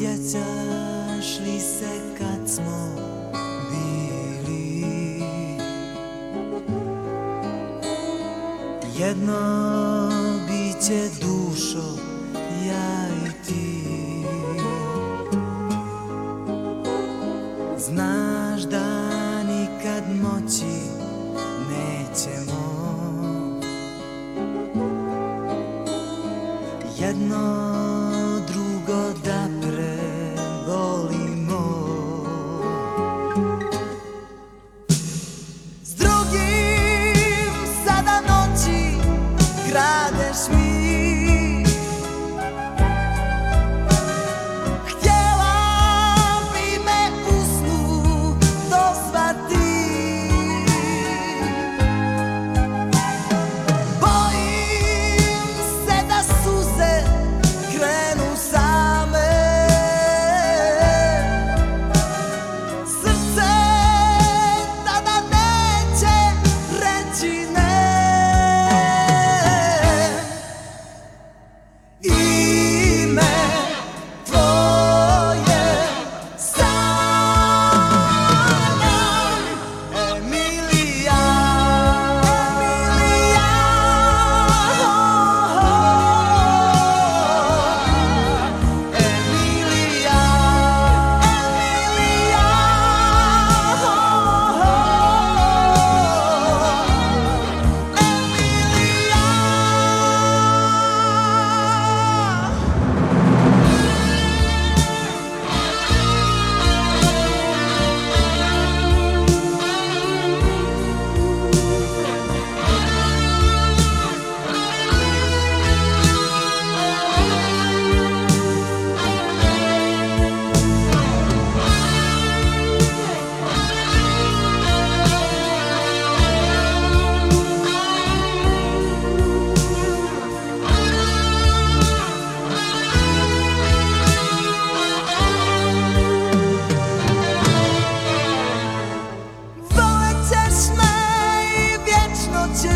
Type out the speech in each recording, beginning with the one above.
Sjećaš li se kad smo bili? Jedno biće dušo ja i ti. Znaš da nikad moći nećemo. Jedno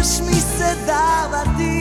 ćeš mi se davati